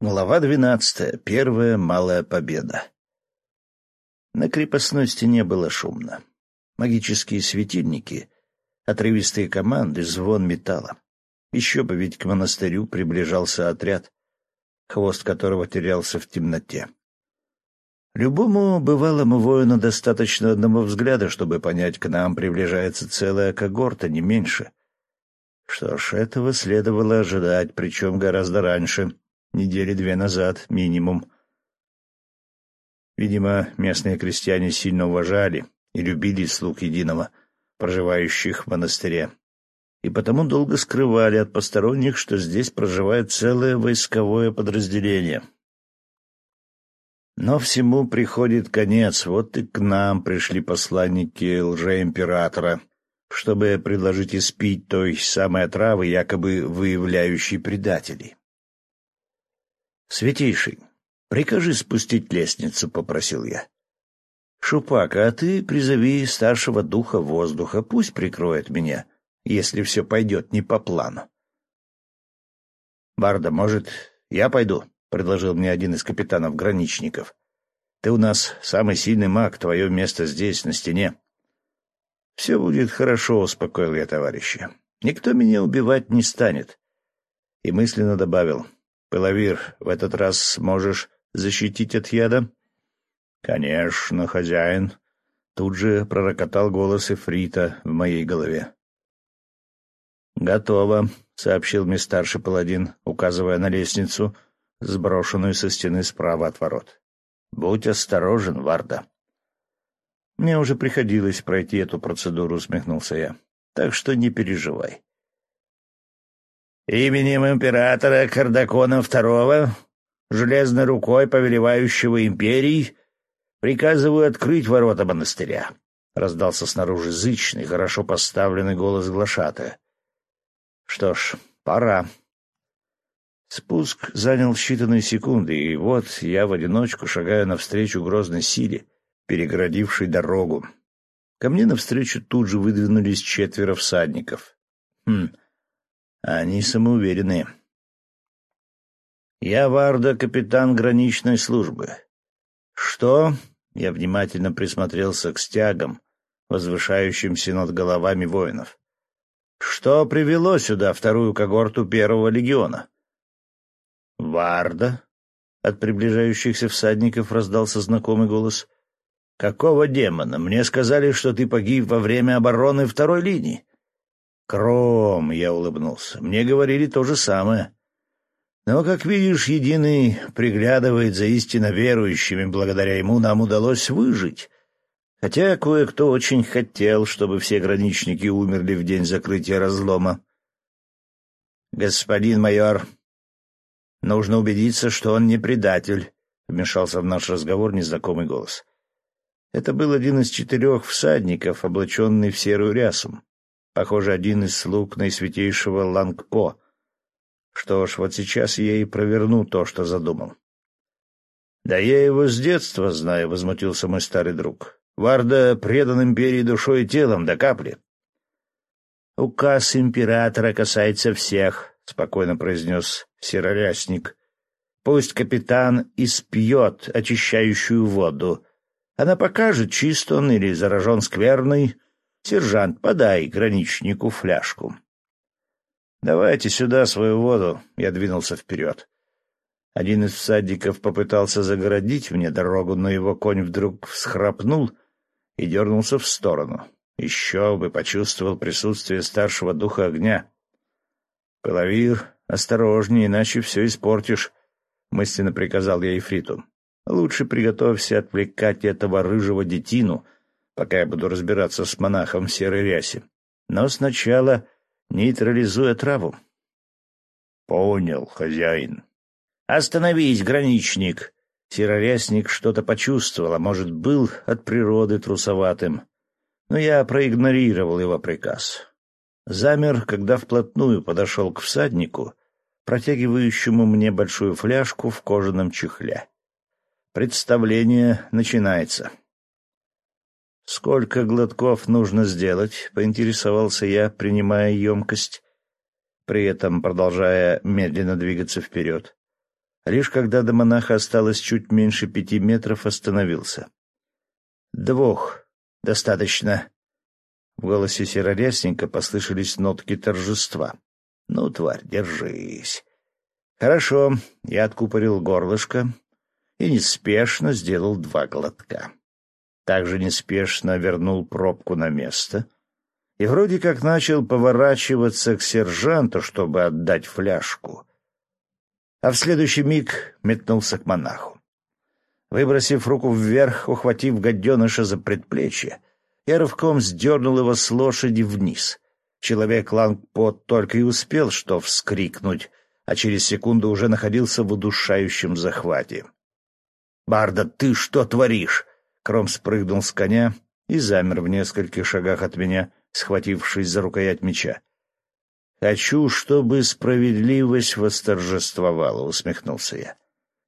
Глава двенадцатая. Первая малая победа. На крепостной стене было шумно. Магические светильники, отрывистые команды, звон металла. Еще бы, ведь к монастырю приближался отряд, хвост которого терялся в темноте. Любому бывалому воину достаточно одного взгляда, чтобы понять, к нам приближается целая когорта, не меньше. Что ж, этого следовало ожидать, причем гораздо раньше — недели две назад минимум. Видимо, местные крестьяне сильно уважали и любили слуг единого, проживающих в монастыре, и потому долго скрывали от посторонних, что здесь проживает целое войсковое подразделение. Но всему приходит конец, вот и к нам пришли посланники лжеимператора, чтобы предложить испить той самой отравы, якобы выявляющей предателей. «Святейший, прикажи спустить лестницу», — попросил я. «Шупак, а ты призови старшего духа воздуха, пусть прикроет меня, если все пойдет не по плану». «Барда, может, я пойду?» — предложил мне один из капитанов-граничников. «Ты у нас самый сильный маг, твое место здесь, на стене». «Все будет хорошо», — успокоил я товарища. «Никто меня убивать не станет». И мысленно добавил — Пыловир, в этот раз сможешь защитить от яда? — Конечно, хозяин. Тут же пророкотал голос Эфрита в моей голове. — Готово, — сообщил мне старший паладин, указывая на лестницу, сброшенную со стены справа от ворот. — Будь осторожен, Варда. — Мне уже приходилось пройти эту процедуру, — усмехнулся я. — Так что не переживай. Именем императора Кардакона II, железной рукой повелевающего империей, приказываю открыть ворота монастыря. Раздался снаружи зычный, хорошо поставленный голос глашата. Что ж, пора. Спуск занял считанные секунды, и вот я в одиночку шагаю навстречу грозной силе, перегородившей дорогу. Ко мне навстречу тут же выдвинулись четверо всадников. Хм, они самоуверенные. Я Варда, капитан граничной службы. Что? Я внимательно присмотрелся к стягам, возвышающимся над головами воинов. Что привело сюда вторую когорту первого легиона? Варда? От приближающихся всадников раздался знакомый голос. «Какого демона? Мне сказали, что ты погиб во время обороны второй линии. «Кром», — я улыбнулся, — «мне говорили то же самое». Но, как видишь, Единый приглядывает за истинно верующими, благодаря ему нам удалось выжить. Хотя кое-кто очень хотел, чтобы все граничники умерли в день закрытия разлома. «Господин майор, нужно убедиться, что он не предатель», — вмешался в наш разговор незнакомый голос. Это был один из четырех всадников, облаченный в серую рясу. Похоже, один из слуг наисвятейшего Лангпо. Что ж, вот сейчас я и проверну то, что задумал. — Да я его с детства знаю, — возмутился мой старый друг. Варда предан империи душой и телом до капли. — Указ императора касается всех, — спокойно произнес серорясник. — Пусть капитан испьет очищающую воду. Она покажет, чист он или заражен скверной, — «Сержант, подай граничнику фляжку». «Давайте сюда свою воду», — я двинулся вперед. Один из всадников попытался загородить мне дорогу, но его конь вдруг всхрапнул и дернулся в сторону. Еще бы почувствовал присутствие старшего духа огня. «Пыловир, осторожнее, иначе все испортишь», — мысленно приказал я Ефриту. «Лучше приготовься отвлекать этого рыжего детину», — пока я буду разбираться с монахом в серой рясе. Но сначала нейтрализуя траву. — Понял, хозяин. — Остановись, граничник! Серорясник что-то почувствовал, а может, был от природы трусоватым. Но я проигнорировал его приказ. Замер, когда вплотную подошел к всаднику, протягивающему мне большую фляжку в кожаном чехле. Представление начинается. «Сколько глотков нужно сделать?» — поинтересовался я, принимая емкость, при этом продолжая медленно двигаться вперед. Лишь когда до монаха осталось чуть меньше пяти метров, остановился. «Двух. Достаточно». В голосе серорясника послышались нотки торжества. «Ну, тварь, держись». «Хорошо». Я откупорил горлышко и неспешно сделал два глотка. Также неспешно вернул пробку на место и вроде как начал поворачиваться к сержанту, чтобы отдать фляжку. А в следующий миг метнулся к монаху. Выбросив руку вверх, ухватив гаденыша за предплечье, я рывком сдернул его с лошади вниз. Человек Лангпот только и успел что вскрикнуть, а через секунду уже находился в удушающем захвате. «Барда, ты что творишь?» Кром спрыгнул с коня и замер в нескольких шагах от меня, схватившись за рукоять меча. «Хочу, чтобы справедливость восторжествовала», — усмехнулся я.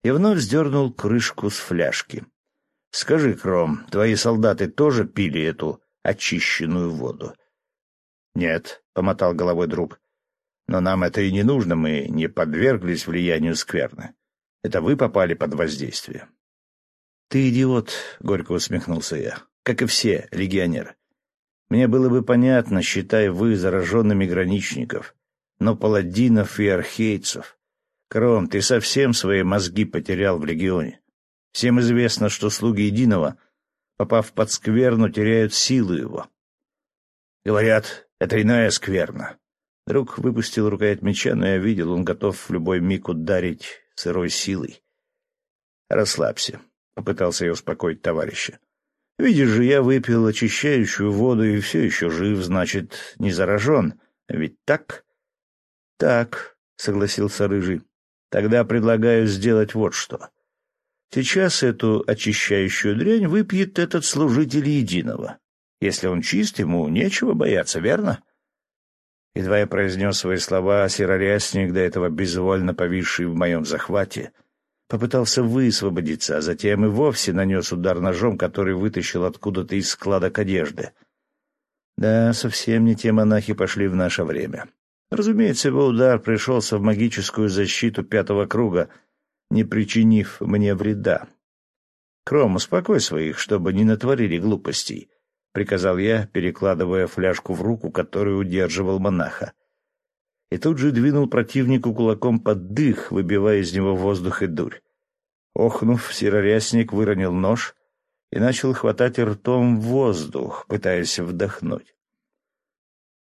И вновь сдернул крышку с фляжки. «Скажи, Кром, твои солдаты тоже пили эту очищенную воду?» «Нет», — помотал головой друг. «Но нам это и не нужно, мы не подверглись влиянию скверны. Это вы попали под воздействие. «Ты идиот», — горько усмехнулся я, — «как и все легионеры. Мне было бы понятно, считай вы зараженными граничников, но паладинов и архейцев. Кром, ты совсем свои мозги потерял в легионе. Всем известно, что слуги Единого, попав под скверну, теряют силу его. Говорят, это иная скверна. Друг выпустил рукоять меча, но я видел, он готов в любой миг ударить сырой силой. Расслабься. — попытался я успокоить товарища. «Видишь же, я выпил очищающую воду и все еще жив, значит, не заражен. Ведь так?» «Так», — согласился Рыжий. «Тогда предлагаю сделать вот что. Сейчас эту очищающую дрянь выпьет этот служитель единого. Если он чист, ему нечего бояться, верно?» Едва я произнес свои слова, серорясник, до этого безвольно повисший в моем захвате, — попытался высвободиться, а затем и вовсе нанес удар ножом, который вытащил откуда-то из складок одежды. Да, совсем не те монахи пошли в наше время. Разумеется, его удар пришелся в магическую защиту пятого круга, не причинив мне вреда. «Кром, успокой своих, чтобы не натворили глупостей», — приказал я, перекладывая фляжку в руку, которую удерживал монаха и тут же двинул противнику кулаком под дых, выбивая из него воздух и дурь. Охнув, серорясник выронил нож и начал хватать ртом воздух, пытаясь вдохнуть.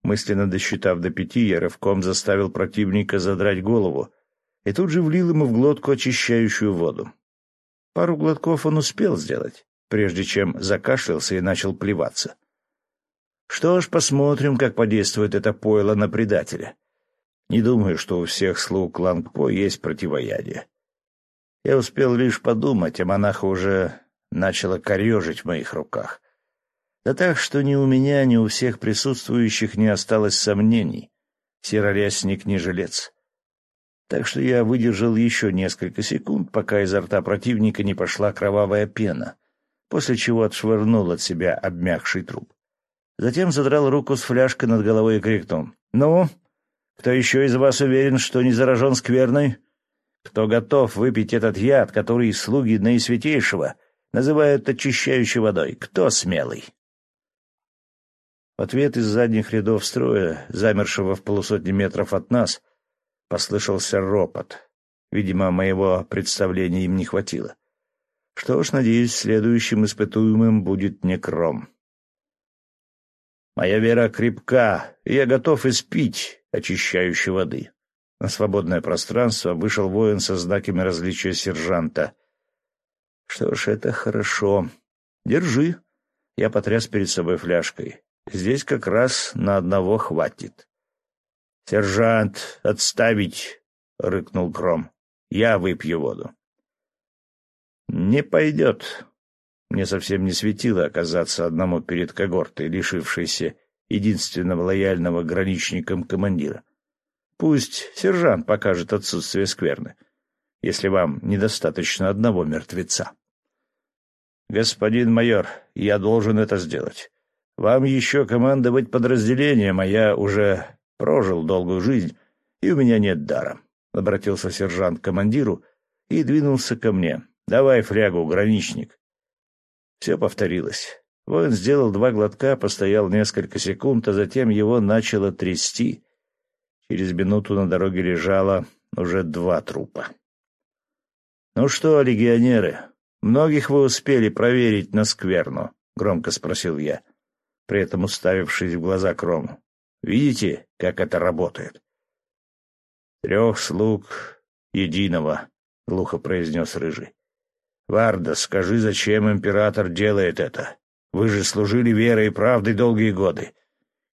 Мысленно досчитав до пяти, я рывком заставил противника задрать голову и тут же влил ему в глотку очищающую воду. Пару глотков он успел сделать, прежде чем закашлялся и начал плеваться. Что ж, посмотрим, как подействует это пойло на предателя. Не думаю, что у всех слуг Лангпо есть противоядие. Я успел лишь подумать, а монаха уже начала корежить в моих руках. Да так, что ни у меня, ни у всех присутствующих не осталось сомнений. Серорясник не жилец. Так что я выдержал еще несколько секунд, пока изо рта противника не пошла кровавая пена, после чего отшвырнул от себя обмякший труп. Затем задрал руку с фляжкой над головой и крикнул. «Ну, кто еще из вас уверен, что не заражен скверной? Кто готов выпить этот яд, который слуги Наисвятейшего называют очищающей водой? Кто смелый?» В ответ из задних рядов строя, замершего в полусотни метров от нас, послышался ропот. Видимо, моего представления им не хватило. Что ж, надеюсь, следующим испытуемым будет некром. Моя вера крепка, и я готов испить очищающей воды. На свободное пространство вышел воин со знаками различия сержанта. Что ж, это хорошо. Держи. Я потряс перед собой фляжкой. Здесь как раз на одного хватит. «Сержант, отставить!» — рыкнул Кром. «Я выпью воду». «Не пойдет». Мне совсем не светило оказаться одному перед когортой, лишившейся единственного лояльного граничником командира. Пусть сержант покажет отсутствие скверны, если вам недостаточно одного мертвеца. Господин майор, я должен это сделать. Вам еще командовать подразделением, а я уже прожил долгую жизнь, и у меня нет дара. Обратился сержант к командиру и двинулся ко мне. «Давай флягу, граничник». Все повторилось. Воин сделал два глотка, постоял несколько секунд, а затем его начало трясти. Через минуту на дороге лежало уже два трупа. «Ну что, легионеры, многих вы успели проверить на скверну?» — громко спросил я, при этом уставившись в глаза Крому. «Видите, как это работает?» «Трех слуг единого», — глухо произнес Рыжий. «Варда, скажи, зачем император делает это? Вы же служили верой и правдой долгие годы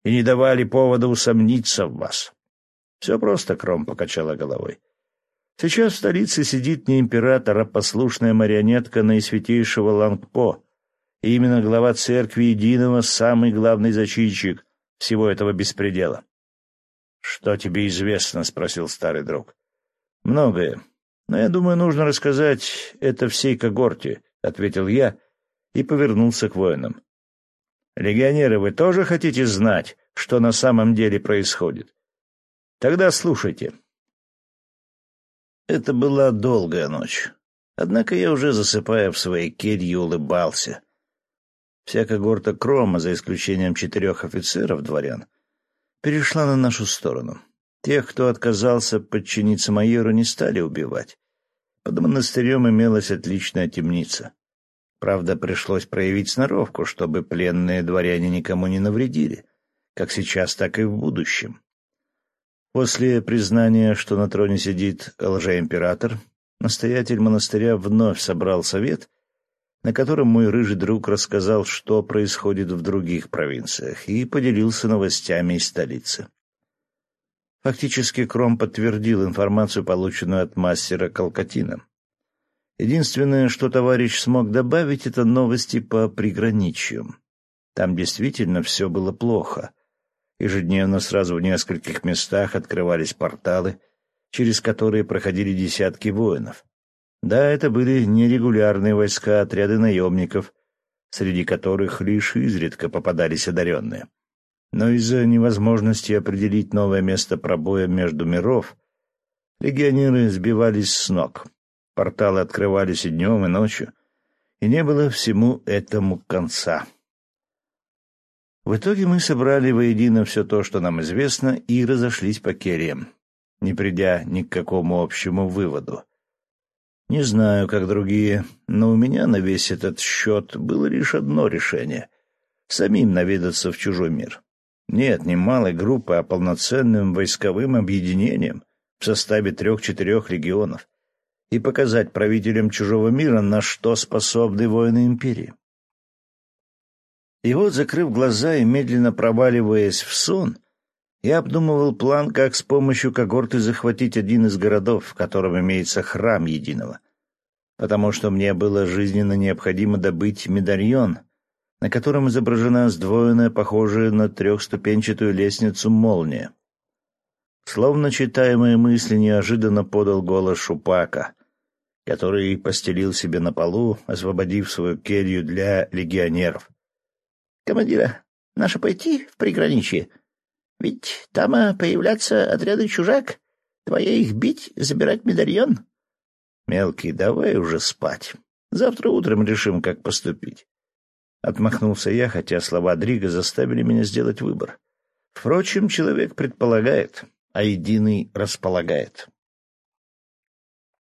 и не давали повода усомниться в вас». «Все просто», — Кром покачала головой. «Сейчас в столице сидит не император, а послушная марионетка наисвятейшего Лангпо, и именно глава церкви Единого — самый главный зачинщик всего этого беспредела». «Что тебе известно?» — спросил старый друг. «Многое. Но я думаю, нужно рассказать это всей когорте», — ответил я и повернулся к воинам. «Легионеры, вы тоже хотите знать, что на самом деле происходит? Тогда слушайте». Это была долгая ночь. Однако я уже, засыпая в своей келье, улыбался. Вся когорта Крома, за исключением четырех офицеров-дворян, перешла на нашу сторону. Тех, кто отказался подчиниться майору, не стали убивать. Под монастырем имелась отличная темница. Правда, пришлось проявить сноровку, чтобы пленные дворяне никому не навредили, как сейчас, так и в будущем. После признания, что на троне сидит лжеимператор, настоятель монастыря вновь собрал совет, на котором мой рыжий друг рассказал, что происходит в других провинциях, и поделился новостями из столицы. Фактически Кром подтвердил информацию, полученную от мастера Калкатина. Единственное, что товарищ смог добавить, это новости по приграничью. Там действительно все было плохо. Ежедневно сразу в нескольких местах открывались порталы, через которые проходили десятки воинов. Да, это были нерегулярные войска, отряды наемников, среди которых лишь изредка попадались одаренные но из-за невозможности определить новое место пробоя между миров, легионеры сбивались с ног. Порталы открывались и днем, и ночью, и не было всему этому конца. В итоге мы собрали воедино все то, что нам известно, и разошлись по кериям, не придя ни к какому общему выводу. Не знаю, как другие, но у меня на весь этот счет было лишь одно решение — самим наведаться в чужой мир. Нет, не малой группой, а полноценным войсковым объединением в составе трех-четырех легионов и показать правителям чужого мира, на что способны воины империи. И вот, закрыв глаза и медленно проваливаясь в сон, я обдумывал план, как с помощью когорты захватить один из городов, в котором имеется храм единого. Потому что мне было жизненно необходимо добыть медальон — на котором изображена сдвоенная, похожая на трехступенчатую лестницу молния. Словно читаемые мысли неожиданно подал голос Шупака, который постелил себе на полу, освободив свою келью для легионеров. — Командира, наше пойти в приграничье? Ведь там а, появляться отряды чужак. Твоя их бить, забирать медальон? — Мелкий, давай уже спать. Завтра утром решим, как поступить. Отмахнулся я, хотя слова Дрига заставили меня сделать выбор. Впрочем, человек предполагает, а единый располагает.